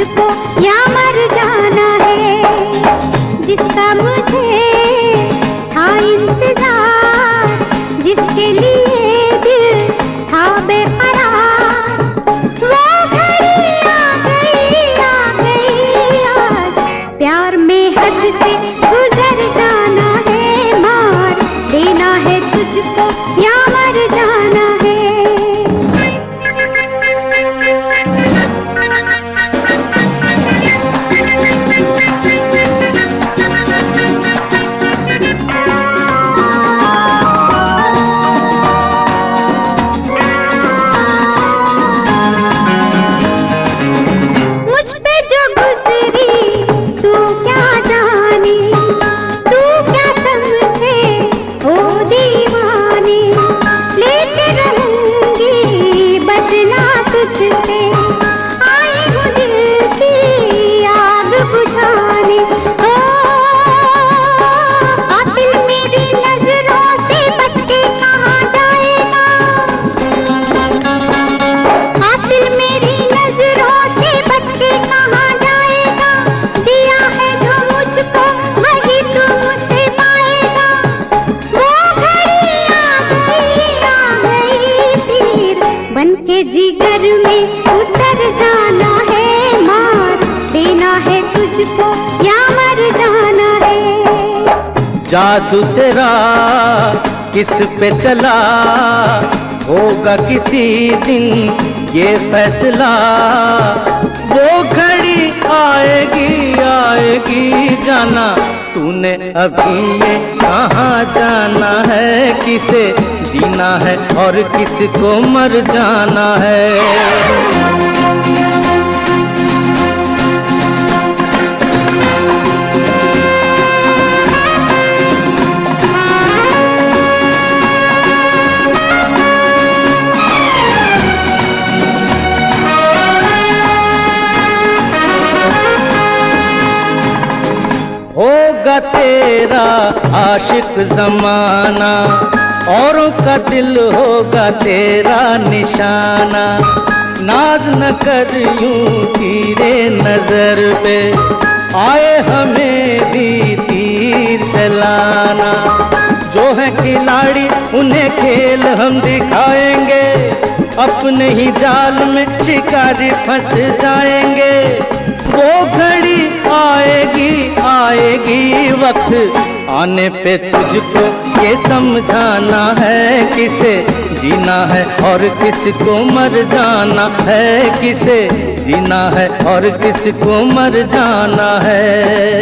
मुझको या मर जाना है, जिसका मुझे था इंतज़ार, जिसके लिए दिल था प्यार में से गुजर जाना है देना है तुझको। जीव जिगर में उतर जाना है, मार देना है तुझको, या मर जाना है। जादू तेरा किस पे चला, होगा किसी दिन ये फैसला। वो घड़ी आएगी तूने अभी ये कहाँ जाना है किसे जीना है और किसको मर जाना है। होगा तेरा आशिक जमाना। औरों का दिल होगा तेरा निशाना। नाज न कर यूँ तीरे नज़र पे। आए हमें भी तीर चलाना। जो है खिलाड़ी, उन्हें खेल हम दिखाएँगे। अपने ही जाल में शिकारी फंस जाएँगे। वो घड़ी वक्त आने पे तुझको ये समझाना है, किसे जीना है और किसको मर जाना है, किसे जीना है और किसको मर जाना है।